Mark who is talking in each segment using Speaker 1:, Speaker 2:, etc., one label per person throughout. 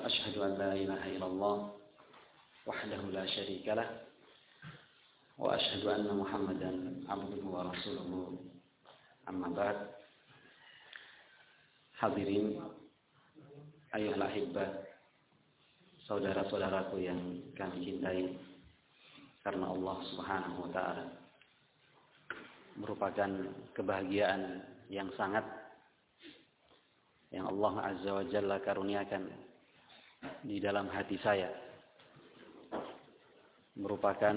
Speaker 1: وأشهد أن لا إله إلا الله وحده لا شريك له وأشهد أن محمدا عبده ورسوله. أما بعد حاضرين أيها الأحبة Saudara-saudaraku yang kami cintai Karena Allah subhanahu wa ta'ala Merupakan kebahagiaan yang sangat Yang Allah azza wa jalla karuniakan di dalam hati saya. Merupakan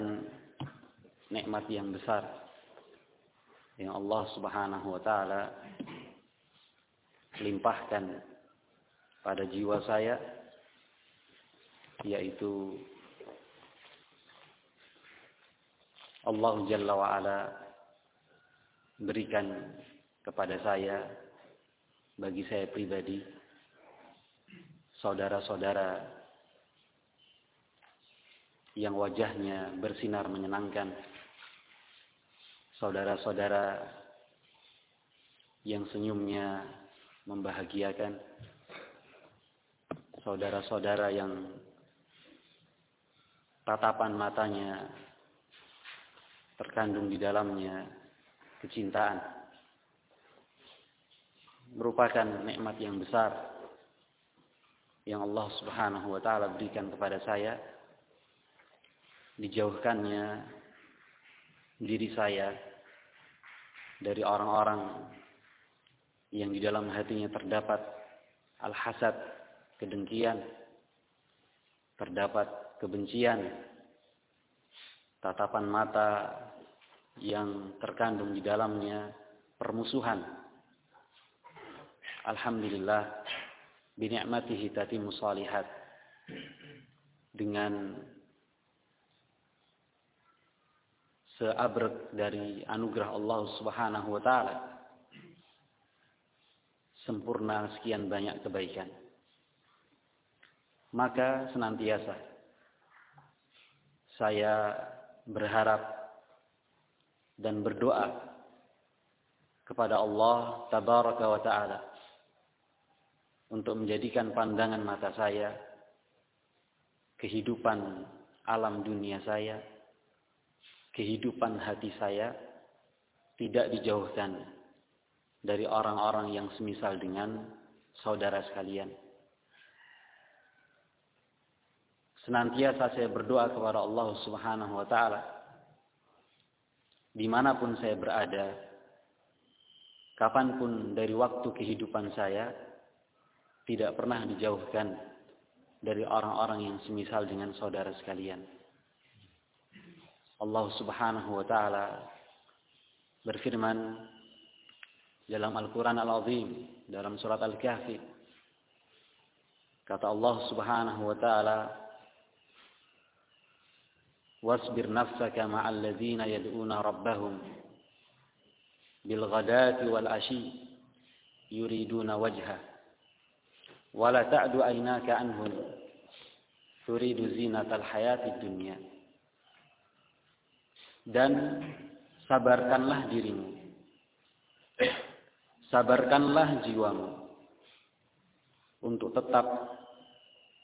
Speaker 1: nikmat yang besar yang Allah Subhanahu wa taala limpahkan pada jiwa saya yaitu Allah Jalla wa ala berikan kepada saya bagi saya pribadi saudara-saudara yang wajahnya bersinar menyenangkan saudara-saudara yang senyumnya membahagiakan saudara-saudara yang tatapan matanya terkandung di dalamnya kecintaan merupakan nikmat yang besar yang Allah Subhanahu wa taala berikan kepada saya dijauhkannya diri saya dari orang-orang yang di dalam hatinya terdapat al-hasad, kedengkian, terdapat kebencian, tatapan mata yang terkandung di dalamnya permusuhan. Alhamdulillah bini'matihi tatimmu salihat. Dengan seabrek dari anugerah Allah Subhanahu wa taala sempurna sekian banyak kebaikan. Maka senantiasa saya berharap dan berdoa kepada Allah tabaraka wa taala untuk menjadikan pandangan mata saya kehidupan alam dunia saya kehidupan hati saya tidak dijauhkan dari orang-orang yang semisal dengan saudara sekalian. Senantiasa saya berdoa kepada Allah Subhanahu wa taala di mana pun saya berada, kapan pun dari waktu kehidupan saya, tidak pernah dijauhkan dari orang-orang yang semisal dengan saudara sekalian. Allah Subhanahu wa taala berfirman dalam Al-Quran Al-Azim dalam surat Al-Kahfi kata Allah subhanahu wa ta'ala wasbir nafsaka ma'al ladhina yad'una rabbahum bil ghadati wal ashi yuriduna wajha wala ta'du aynaka anhum. Turidu zinatal hayati dunya. Dan sabarkanlah dirimu. Sabarkanlah jiwamu. Untuk tetap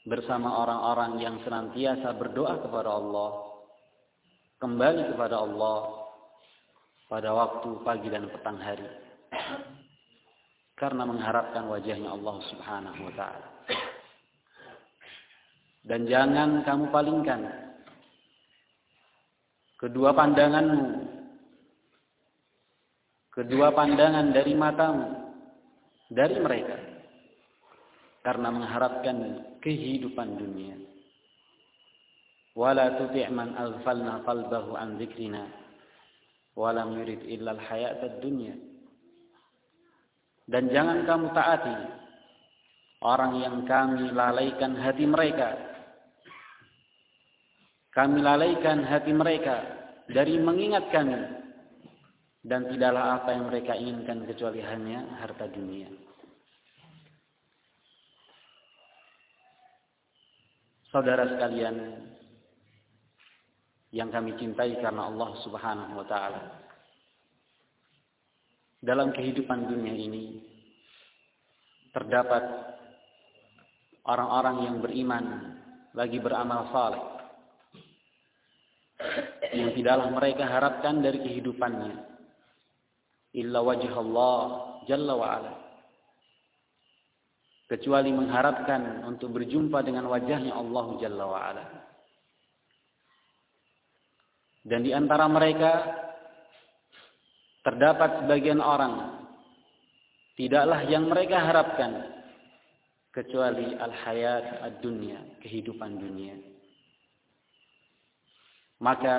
Speaker 1: bersama orang-orang yang senantiasa berdoa kepada Allah, kembali kepada Allah pada waktu pagi dan petang hari. Karena mengharapkan wajahnya Allah subhanahu wa ta'ala. Dan jangan kamu palingkan kedua pandanganmu kedua pandangan dari matamu dari mereka karena mengharapkan kehidupan dunia wala tuti' man aghfalna qalbahu an dzikrina wa lam yurid illa al dunya dan jangan kamu taati orang yang kami lalaikan hati mereka kami lalaikan hati mereka dari mengingat kami dan tidaklah apa yang mereka inginkan kecuali hanya harta dunia. Saudara sekalian yang kami cintai karena Allah Subhanahu wa taala. Dalam kehidupan dunia ini terdapat orang-orang yang beriman lagi beramal saleh. Yang tidaklah mereka harapkan dari kehidupannya. Illa wajah Allah jalla wa ala kecuali mengharapkan untuk berjumpa dengan wajahnya Allah jalla wa ala dan di antara mereka terdapat sebagian orang tidaklah yang mereka harapkan kecuali al-hayat ad-dunya, kehidupan dunia. Maka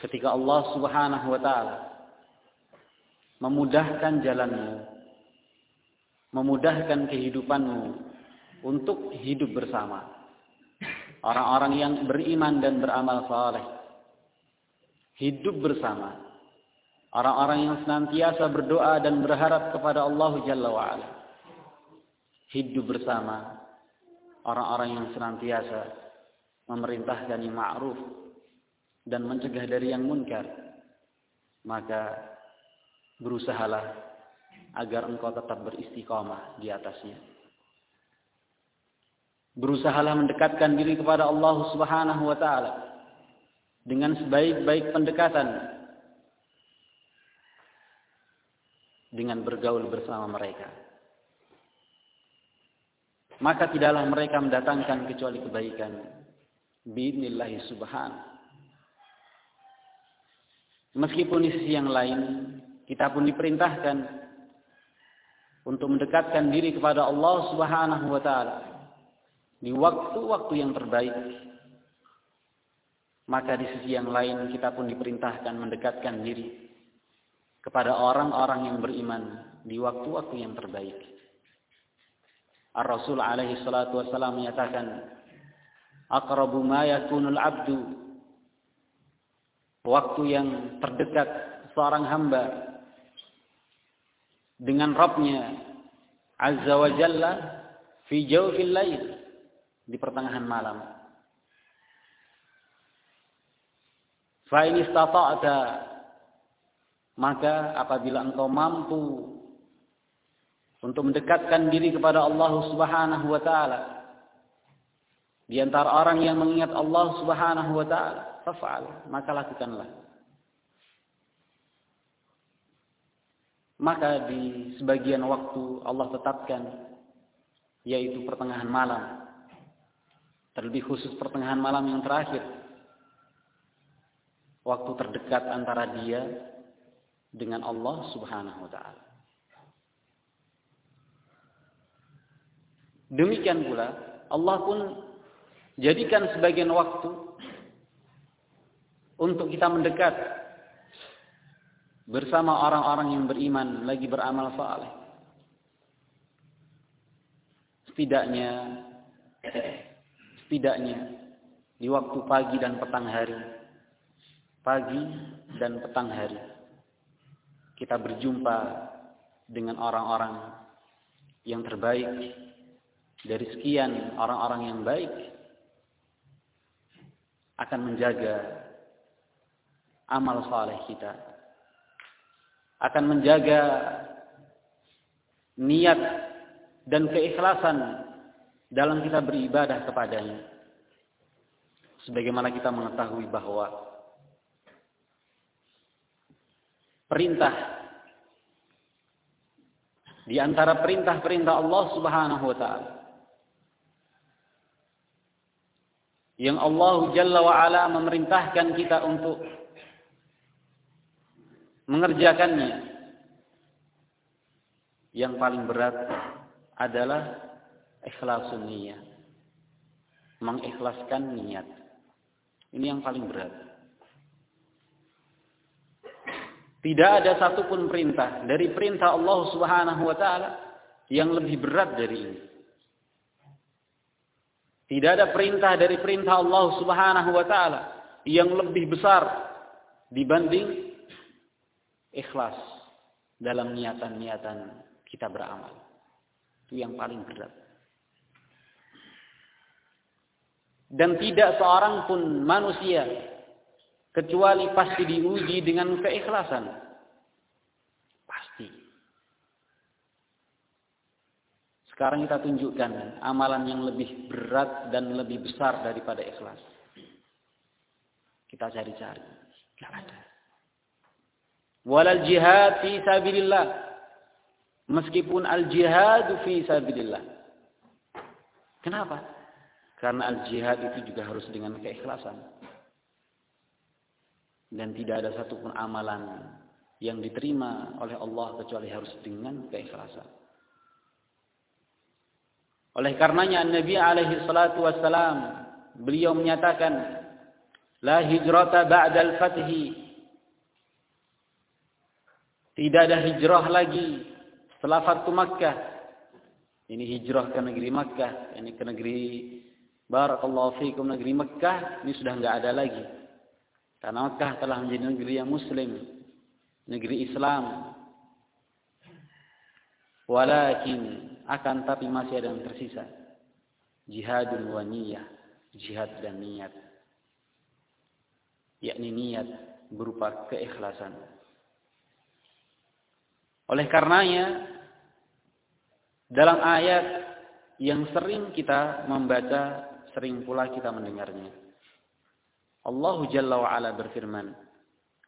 Speaker 1: ketika Allah Subhanahu wa taala memudahkan jalanmu, memudahkan kehidupanmu untuk hidup bersama orang-orang yang beriman dan beramal saleh, hidup bersama orang-orang yang senantiasa berdoa dan berharap kepada Allah Jalla wa ala hidup bersama orang-orang yang senantiasa memerintahkan yang ma'ruf dan mencegah dari yang munkar. Maka berusahalah agar engkau tetap beristiqamah di atasnya. Berusahalah mendekatkan diri kepada Allah Subhanahu wa taala dengan sebaik-baik pendekatan dengan bergaul bersama mereka maka tidaklah mereka mendatangkan kecuali kebaikan. Bismillah subhan. Meskipun di sisi yang lain, kita pun diperintahkan untuk mendekatkan diri kepada Allah Subhanahu wa taala di waktu-waktu yang terbaik. Maka di sisi yang lain kita pun diperintahkan mendekatkan diri kepada orang-orang yang beriman di waktu-waktu yang terbaik. Ar-Rasul alaihi salatu wassalam menyatakan aqrabu ma yakunul abdu waktu yang terdekat seorang hamba dengan Rabbnya Azza wa Jalla fi jawfil lail di pertengahan malam. Fa in istata'ta maka apabila engkau mampu untuk mendekatkan diri kepada Allah Subhanahu wa taala. Di antara orang yang mengingat Allah Subhanahu wa taala, fa'al, maka lakukanlah. Maka di sebagian waktu Allah tetapkan yaitu pertengahan malam. Terlebih khusus pertengahan malam yang terakhir. Waktu terdekat antara dia dengan Allah Subhanahu wa taala. Demikian pula Allah pun jadikan sebagian waktu untuk kita mendekat bersama orang-orang yang beriman lagi beramal saleh. Setidaknya setidaknya di waktu pagi dan petang hari pagi dan petang hari kita berjumpa dengan orang-orang yang terbaik. Dari sekian orang-orang yang baik akan menjaga amal saleh kita. Akan menjaga niat dan keikhlasan dalam kita beribadah kepadanya. Sebagaimana kita mengetahui bahwa perintah di antara perintah-perintah Allah Subhanahu wa taala yang Allah Jalla wa ala memerintahkan kita untuk mengerjakannya. Yang paling berat adalah ikhlasun niat. Mengikhlaskan niat. Ini yang paling berat. Tidak ada satupun perintah dari perintah Allah Subhanahu wa taala yang lebih berat dari ini. Tidak ada perintah dari perintah Allah Subhanahu wa taala yang lebih besar dibanding ikhlas dalam niatan-niatan kita beramal. Itu yang paling berat. Dan tidak seorang pun manusia kecuali pasti diuji dengan keikhlasan. Pasti. Sekarang kita tunjukkan amalan yang lebih berat dan lebih besar daripada ikhlas. Kita cari-cari. Tidak ada. Walal jihad fi sabilillah. Meskipun al-jihad fi sabilillah. Kenapa? Karena al-jihad itu juga harus dengan keikhlasan. Dan tidak ada satupun amalan yang diterima oleh Allah kecuali harus dengan keikhlasan. Oleh karenanya Nabi alaihi salatu wassalam beliau menyatakan la hijrata ba'dal fathi tidak ada hijrah lagi setelah Fatu Makkah. Ini hijrah ke negeri Makkah, ini ke negeri Barakallahu fiikum negeri Makkah ini sudah enggak ada lagi. Karena Makkah telah menjadi negeri yang muslim, negeri Islam. Walakin akan tapi masih ada yang tersisa. Jihadun wa niyah, jihad dan niat. Yakni niat berupa keikhlasan. Oleh karenanya, dalam ayat yang sering kita membaca, sering pula kita mendengarnya. Allah Jalla wa'ala berfirman,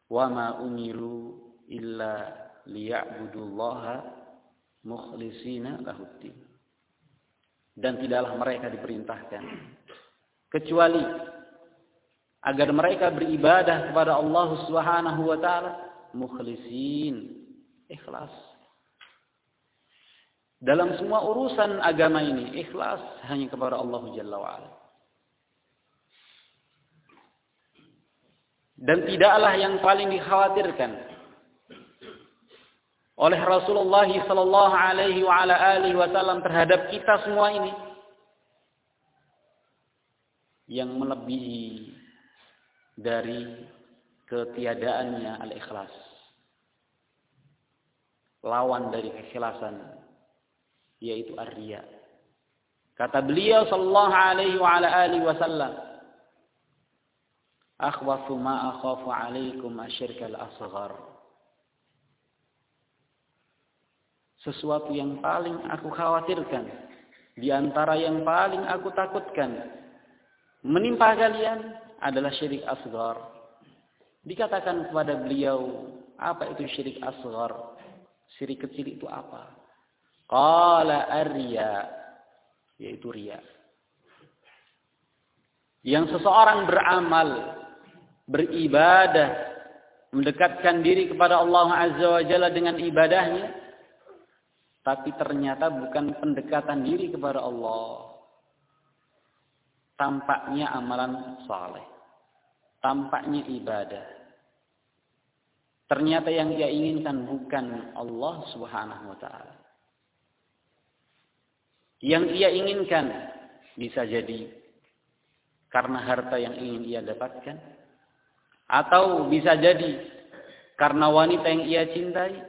Speaker 1: "Wa ma umiru illa liya'budullaha mukhlisina lahuddin." Dan tidaklah mereka diperintahkan kecuali agar mereka beribadah kepada Allah Subhanahu wa taala mukhlisin ikhlas. Dalam semua urusan agama ini, ikhlas hanya kepada Allah Jalla wa'ala. Dan tidaklah yang paling dikhawatirkan oleh Rasulullah sallallahu alaihi wa ala alihi wasallam terhadap kita semua ini yang melebihi dari ketiadaannya al-ikhlas lawan dari keikhlasan yaitu ar-riya. Kata beliau sallallahu alaihi wa ala alihi wasallam, "Akhwafu ma akhafu alaikum asyirkal asghar." Sesuatu yang paling aku khawatirkan di antara yang paling aku takutkan menimpa kalian adalah syirik asghar. Dikatakan kepada beliau, apa itu syirik asghar? Syirik kecil itu apa? Qala arya yaitu ria. Yang seseorang beramal, beribadah, mendekatkan diri kepada Allah Azza wa Jalla dengan ibadahnya, tapi ternyata bukan pendekatan diri kepada Allah. Tampaknya amalan saleh. Tampaknya ibadah. Ternyata yang dia inginkan bukan Allah Subhanahu wa taala. Yang ia inginkan bisa jadi karena harta yang ingin ia dapatkan atau bisa jadi karena wanita yang ia cintai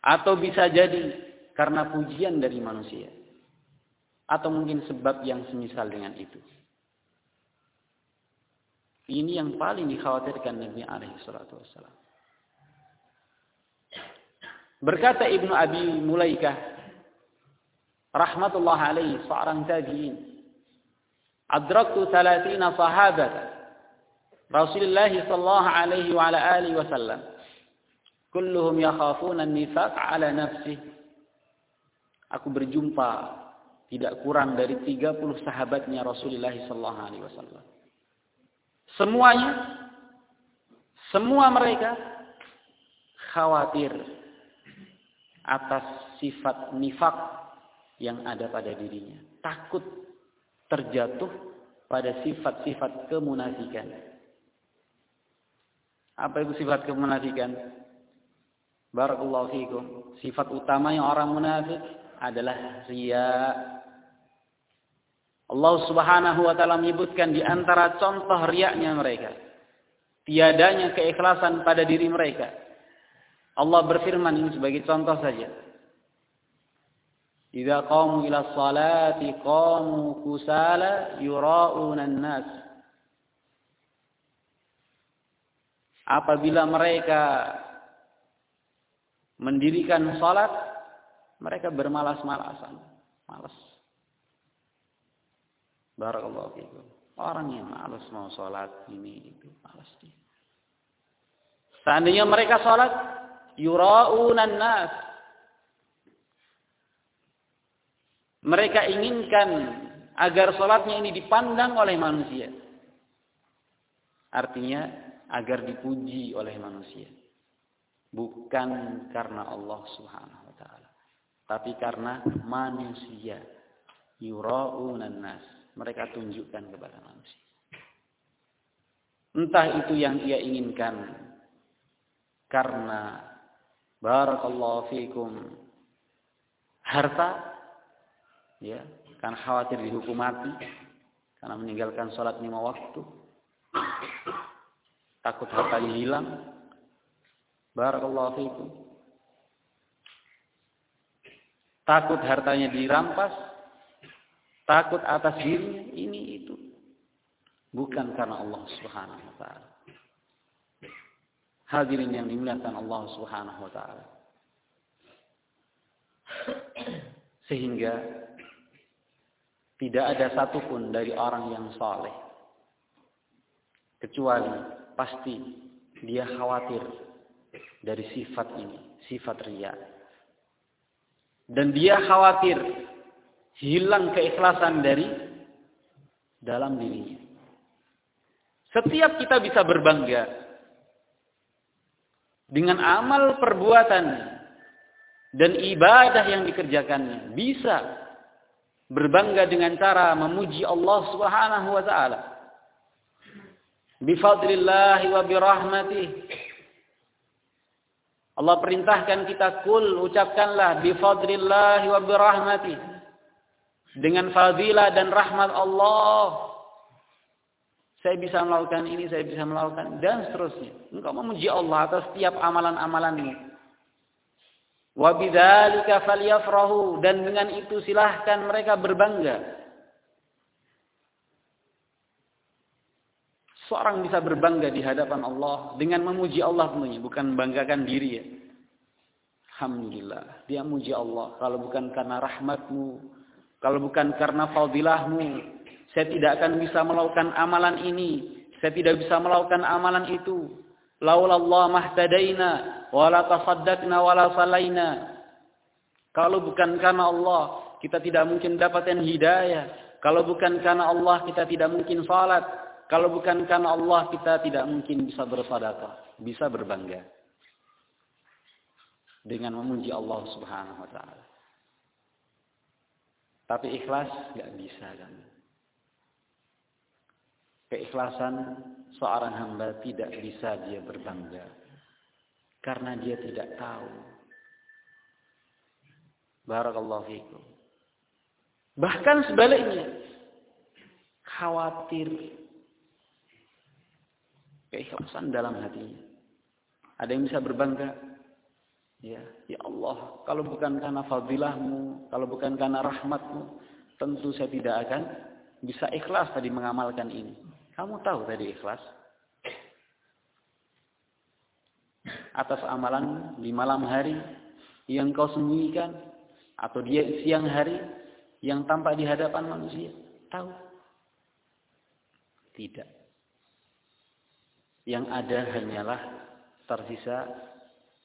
Speaker 1: atau bisa jadi karena pujian dari manusia atau mungkin sebab yang semisal dengan itu. Ini yang paling dikhawatirkan Nabi alaihi salatu wassalam. Berkata Ibnu Abi Mulaikah rahmatullah alaihi seorang tabi'in adraktu 30 sahabat Rasulullah sallallahu alaihi wa ala alihi wasallam kulluhum yakhafuna an-nifaq ala nafsi Aku berjumpa tidak kurang dari 30 sahabatnya Rasulullah sallallahu alaihi wasallam Semuanya semua mereka khawatir atas sifat nifak yang ada pada dirinya. Takut terjatuh pada sifat-sifat kemunafikan. Apa itu sifat kemunafikan? Barakallahu fikum. Sifat utama yang orang munafik adalah ria. Allah Subhanahu wa taala menyebutkan di antara contoh riaknya mereka. Tiadanya keikhlasan pada diri mereka. Allah berfirman ini sebagai contoh saja. Idza qamu ila salati qamu kusala yura'una nas Apabila mereka mendirikan salat, mereka bermalas-malasan. Malas. Barakallahu fikum. Orang yang malas mau sholat ini itu malas dia. Seandainya mereka sholat, yura'unan nas. Mereka inginkan agar sholatnya ini dipandang oleh manusia. Artinya agar dipuji oleh manusia. Bukan karena Allah subhanahu wa ta'ala. Tapi karena manusia. Yura'unan nas. Mereka tunjukkan kepada manusia. Entah itu yang ia inginkan. Karena barakallahu fikum harta ya karena khawatir dihukum mati karena meninggalkan sholat lima waktu takut hartanya hilang. Barakallahu fikum. Takut hartanya dirampas. Takut atas dirinya ini itu. Bukan karena Allah Subhanahu wa taala. Hadirin yang dimuliakan Allah Subhanahu wa taala. Sehingga tidak ada satupun dari orang yang saleh kecuali pasti dia khawatir dari sifat ini, sifat ria. Dan dia khawatir hilang keikhlasan dari dalam dirinya. Setiap kita bisa berbangga dengan amal perbuatan dan ibadah yang dikerjakannya. Bisa berbangga dengan cara memuji Allah Subhanahu wa taala. Bifadlillah wa birahmatih. Allah perintahkan kita kul ucapkanlah bifadlillah wa birahmatih. Dengan fadilah dan rahmat Allah. Saya bisa melakukan ini, saya bisa melakukan dan seterusnya. Engkau memuji Allah atas setiap amalan-amalan ini. Wabidzalika falyafrahu dan dengan itu silahkan mereka berbangga. Seorang bisa berbangga di hadapan Allah dengan memuji Allah tentunya, bukan membanggakan diri ya. Alhamdulillah, dia muji Allah. Kalau bukan karena rahmatmu, kalau bukan karena fadilahmu, saya tidak akan bisa melakukan amalan ini. Saya tidak bisa melakukan amalan itu. Laulallah mahtadaina wala tasaddaqna wala salaina. Kalau bukan karena Allah, kita tidak mungkin dapatkan hidayah. Kalau bukan karena Allah, kita tidak mungkin salat. Kalau bukan karena Allah, kita tidak mungkin bisa bersedekah, bisa berbangga dengan memuji Allah Subhanahu wa taala. Tapi ikhlas nggak bisa kan. Keikhlasan seorang hamba tidak bisa dia berbangga karena dia tidak tahu. Barakallahu fikum. Bahkan sebaliknya, khawatir keikhlasan dalam hatinya. Ada yang bisa berbangga? Ya, ya Allah, kalau bukan karena fadilahmu, kalau bukan karena rahmatmu, tentu saya tidak akan bisa ikhlas tadi mengamalkan ini. Kamu tahu tadi ikhlas? Atas amalan di malam hari yang kau sembunyikan atau dia siang hari yang tampak di hadapan manusia. Tahu? Tidak. Yang ada hanyalah tersisa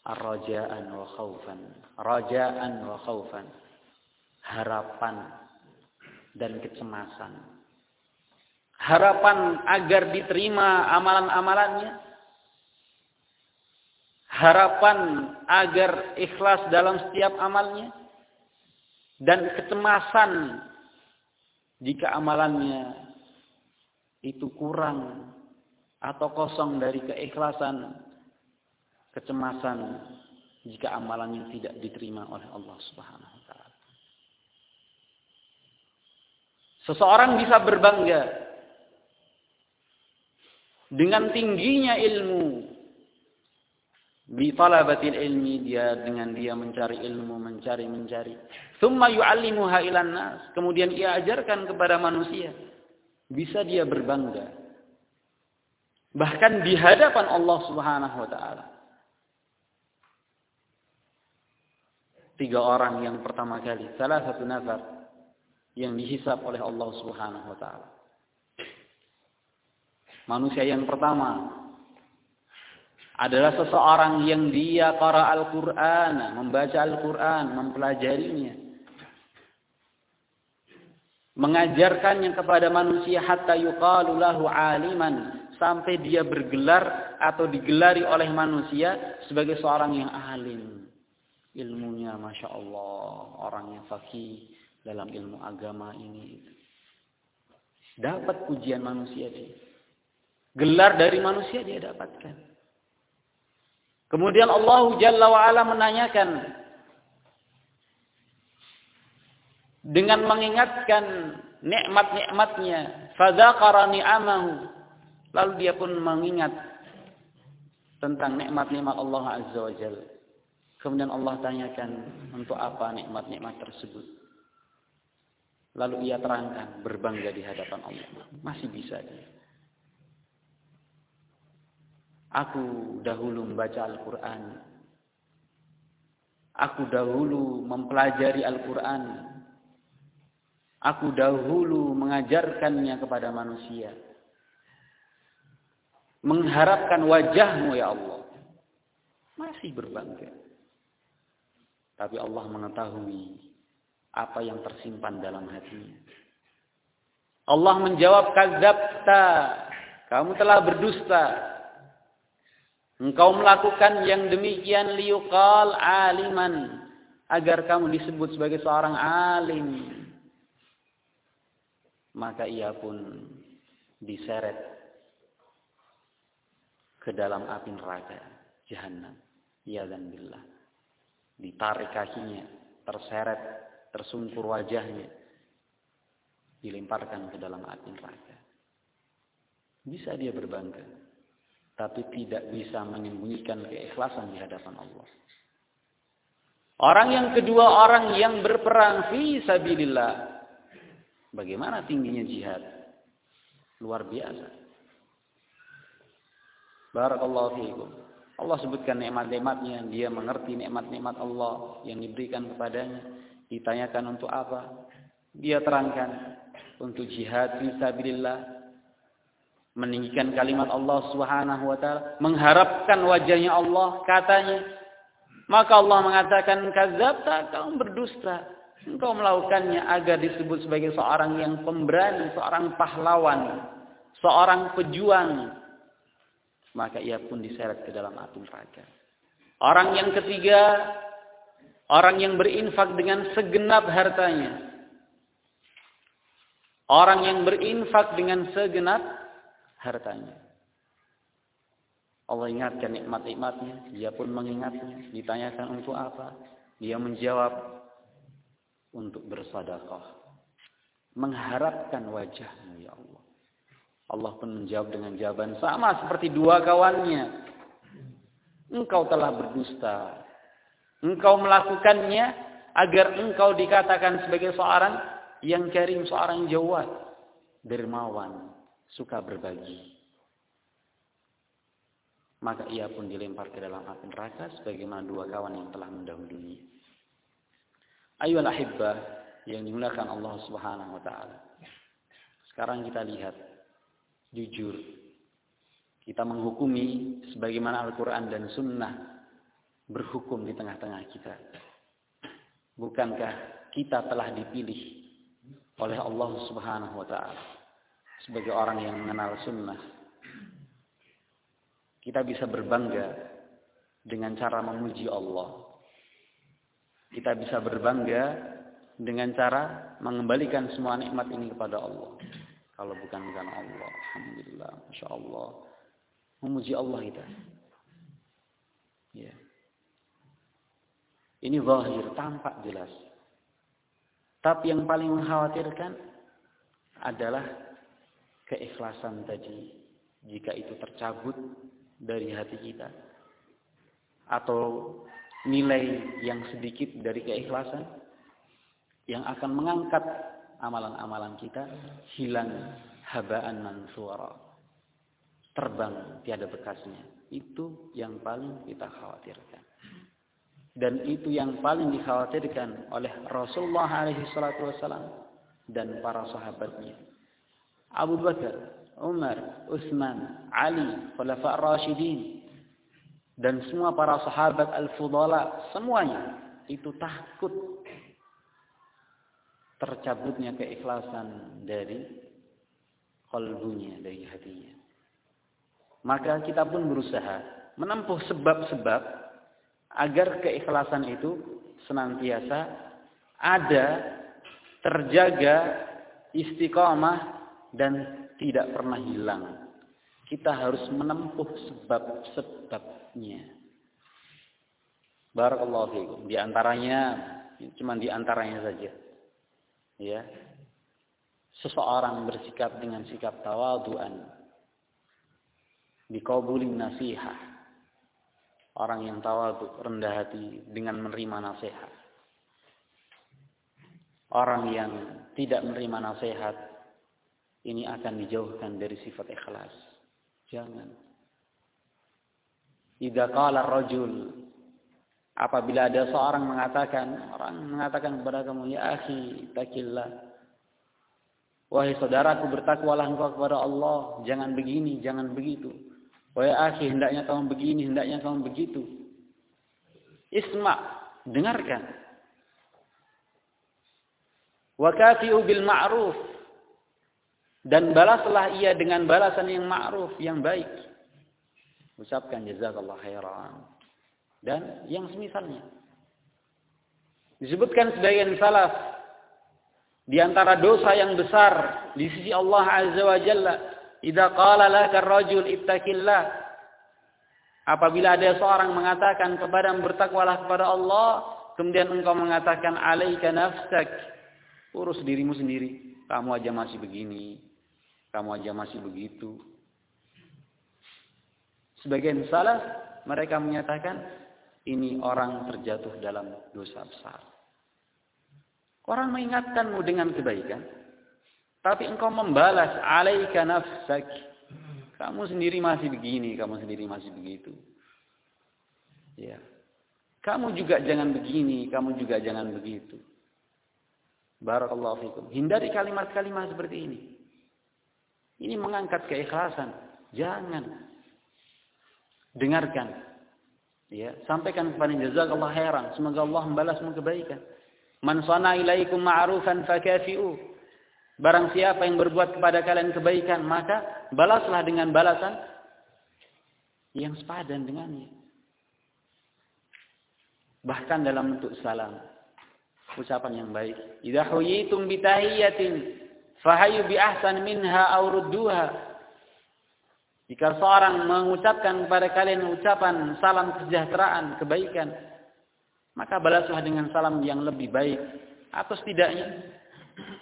Speaker 1: rajaan wa khaufan. Rajaan wa khaufan. Harapan dan kecemasan harapan agar diterima amalan-amalannya, harapan agar ikhlas dalam setiap amalnya, dan kecemasan jika amalannya itu kurang atau kosong dari keikhlasan, kecemasan jika amalannya tidak diterima oleh Allah Subhanahu wa taala. Seseorang bisa berbangga dengan tingginya ilmu. Bi talabatil ilmi dia dengan dia mencari ilmu mencari mencari. Thumma yu'allimuha ilan nas. Kemudian ia ajarkan kepada manusia. Bisa dia berbangga bahkan di hadapan Allah Subhanahu wa taala tiga orang yang pertama kali salah satu nafar yang dihisap oleh Allah Subhanahu wa taala. Manusia yang pertama adalah seseorang yang dia qara Al-Qur'an, membaca Al-Qur'an, mempelajarinya. Mengajarkannya kepada manusia hatta yuqalu lahu aliman sampai dia bergelar atau digelari oleh manusia sebagai seorang yang alim. Ilmunya Masya Allah, orangnya fakih, dalam ilmu agama ini. Dapat pujian manusia dia. Gelar dari manusia dia dapatkan. Kemudian Allah Jalla wa'ala menanyakan. Dengan mengingatkan nikmat-nikmatnya. Fadhaqara ni'amahu. Lalu dia pun mengingat tentang nikmat-nikmat Allah Azza wa Jalla. Kemudian Allah tanyakan untuk apa nikmat-nikmat tersebut. Lalu ia terangkan berbangga di hadapan Allah. Masih bisa dia. Aku dahulu membaca Al-Quran. Aku dahulu mempelajari Al-Quran. Aku dahulu mengajarkannya kepada manusia. Mengharapkan wajahmu ya Allah. Masih berbangga. Tapi Allah mengetahui apa yang tersimpan dalam hatinya. Allah menjawab kadzabta, kamu telah berdusta. Engkau melakukan yang demikian liuqal aliman agar kamu disebut sebagai seorang alim. Maka ia pun diseret ke dalam api neraka jahanam. Ya dan billah. Ditarik kakinya, terseret tersungkur wajahnya, dilemparkan ke dalam api neraka. Bisa dia berbangga, tapi tidak bisa menyembunyikan keikhlasan di hadapan Allah. Orang yang kedua orang yang berperang fi sabilillah. Bagaimana tingginya jihad? Luar biasa. Barakallahu fiikum. Allah sebutkan nikmat-nikmatnya, dia mengerti nikmat-nikmat Allah yang diberikan kepadanya. Ditanyakan untuk apa? Dia terangkan untuk jihad fisabilillah meninggikan kalimat Allah Subhanahu wa taala, mengharapkan wajahnya Allah katanya. Maka Allah mengatakan kadzabta kaum berdusta. Engkau melakukannya agar disebut sebagai seorang yang pemberani, seorang pahlawan, seorang pejuang. Maka ia pun diseret ke dalam api neraka. Orang yang ketiga Orang yang berinfak dengan segenap hartanya. Orang yang berinfak dengan segenap hartanya. Allah ingatkan nikmat-nikmatnya. Dia pun mengingatnya. Ditanyakan untuk apa. Dia menjawab. Untuk bersadaqah. Mengharapkan wajahmu ya Allah. Allah pun menjawab dengan jawaban sama seperti dua kawannya. Engkau telah berdusta Engkau melakukannya agar engkau dikatakan sebagai seorang yang karim, seorang jawad, dermawan, suka berbagi. Maka ia pun dilempar ke dalam api neraka sebagaimana dua kawan yang telah mendahului. Ayo ahibbah yang dimulakan Allah Subhanahu wa taala. Sekarang kita lihat jujur kita menghukumi sebagaimana Al-Qur'an dan Sunnah berhukum di tengah-tengah kita. Bukankah kita telah dipilih oleh Allah Subhanahu wa taala sebagai orang yang mengenal sunnah? Kita bisa berbangga dengan cara memuji Allah. Kita bisa berbangga dengan cara mengembalikan semua nikmat ini kepada Allah. Kalau bukan karena Allah, alhamdulillah, masya Allah, memuji Allah kita. Ya. Ini zahir, tampak jelas. Tapi yang paling mengkhawatirkan adalah keikhlasan tadi. Jika itu tercabut dari hati kita. Atau nilai yang sedikit dari keikhlasan. Yang akan mengangkat amalan-amalan kita. Hilang habaan mansura. Terbang tiada bekasnya. Itu yang paling kita khawatirkan. Dan itu yang paling dikhawatirkan oleh Rasulullah alaihi salatu wasallam. dan para sahabatnya. Abu Bakar, Umar, Utsman, Ali, Khulafa Rashidin dan semua para sahabat al-fudala semuanya itu takut tercabutnya keikhlasan dari kalbunya, dari hatinya. Maka kita pun berusaha menempuh sebab-sebab agar keikhlasan itu senantiasa ada, terjaga, istiqamah dan tidak pernah hilang. Kita harus menempuh sebab-sebabnya. Barakallahu fiikum. Di antaranya cuma di antaranya saja. Ya. Seseorang bersikap dengan sikap tawaduan. Dikabulin nasihat. Orang yang tawadu, rendah hati dengan menerima nasihat. Orang yang tidak menerima nasihat ini akan dijauhkan dari sifat ikhlas. Jangan. Idza qala rajul apabila ada seorang mengatakan, orang mengatakan kepada kamu, ya akhi, takillah. Wahai saudaraku bertakwalah engkau kepada Allah, jangan begini, jangan begitu. Wahai akhi, hendaknya kamu begini, hendaknya kamu begitu. Isma, dengarkan. Wa kafi'u bil ma'ruf dan balaslah ia dengan balasan yang ma'ruf, yang baik. Ucapkan jazakallah khairan. Dan yang semisalnya. Disebutkan sebagian salaf di antara dosa yang besar di sisi Allah Azza wa Jalla, "Idza qala laka ar-rajul ittaqillah" Apabila ada seorang mengatakan kepada bertakwalah kepada Allah, kemudian engkau mengatakan alaika nafsak, urus dirimu sendiri. Kamu aja masih begini, kamu aja masih begitu. Sebagian salah mereka menyatakan ini orang terjatuh dalam dosa besar. Orang mengingatkanmu dengan kebaikan, tapi engkau membalas alaika nafsak. Kamu sendiri masih begini, kamu sendiri masih begitu. Ya. Kamu juga jangan begini, kamu juga jangan begitu. Barakallahu fikum. Hindari kalimat-kalimat seperti ini. Ini mengangkat keikhlasan. Jangan. Dengarkan. Ya, sampaikan kepada jazakallah khairan. Semoga Allah membalasmu kebaikan. Man sana ilaikum ma'rufan fakafi'u. Barang siapa yang berbuat kepada kalian kebaikan, maka balaslah dengan balasan yang sepadan dengannya. Bahkan dalam bentuk salam. Ucapan yang baik. Idza huyitum bitahiyatin fahayu bi ahsan minha aw rudduha jika seorang mengucapkan kepada kalian ucapan salam kesejahteraan, kebaikan, maka balaslah dengan salam yang lebih baik atau setidaknya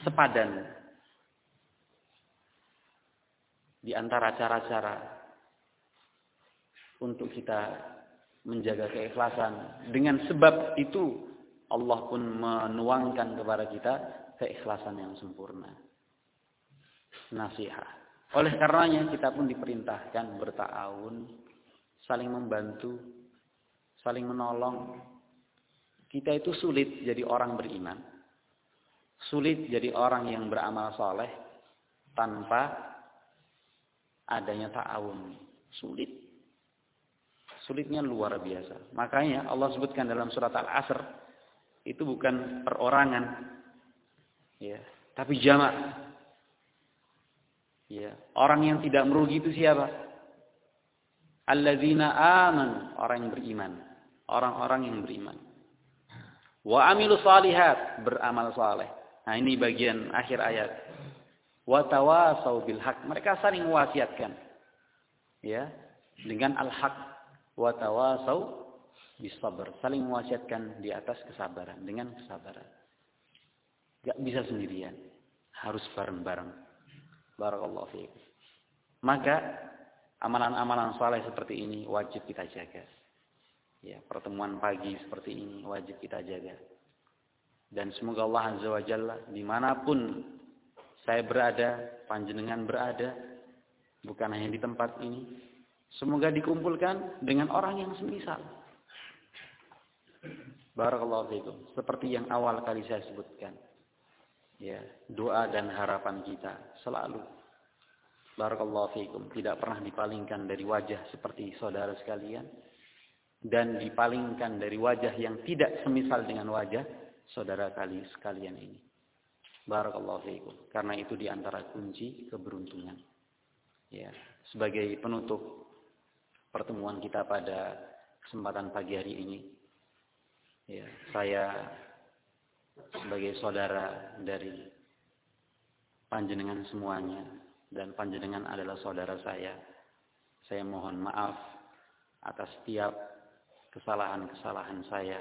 Speaker 1: sepadan. Di antara cara-cara untuk kita menjaga keikhlasan, dengan sebab itu Allah pun menuangkan kepada kita keikhlasan yang sempurna nasihat. Oleh karenanya kita pun diperintahkan bertahun, saling membantu, saling menolong. Kita itu sulit jadi orang beriman. Sulit jadi orang yang beramal soleh tanpa adanya ta'awun. Sulit. Sulitnya luar biasa. Makanya Allah sebutkan dalam surat Al-Asr itu bukan perorangan ya, tapi jamak. Ya, orang yang tidak merugi itu siapa? Alladzina aman, orang yang beriman. Orang-orang yang beriman. Wa amilu salihat, beramal saleh. Nah, ini bagian akhir ayat. Wa tawasau bil haq. Mereka saling wasiatkan. Ya, dengan al-haq. Wa tawasau sabr. Saling mewasiatkan di atas kesabaran, dengan kesabaran. Gak bisa sendirian. Harus bareng-bareng. Barakallahu fiik. Maka amalan-amalan saleh seperti ini wajib kita jaga. Ya, pertemuan pagi seperti ini wajib kita jaga. Dan semoga Allah Azza wa Jalla di mana pun saya berada, panjenengan berada, bukan hanya di tempat ini, semoga dikumpulkan dengan orang yang semisal. Barakallahu fiikum. Seperti yang awal kali saya sebutkan. Ya doa dan harapan kita selalu. Barakallahu fiikum tidak pernah dipalingkan dari wajah seperti saudara sekalian. Dan dipalingkan dari wajah yang tidak semisal dengan wajah saudara kali sekalian ini. Barakallahu fiikum karena itu di antara kunci keberuntungan. Ya sebagai penutup pertemuan kita pada kesempatan pagi hari ini. Ya saya sebagai saudara dari panjenengan semuanya dan panjenengan adalah saudara saya. Saya mohon maaf atas setiap kesalahan-kesalahan saya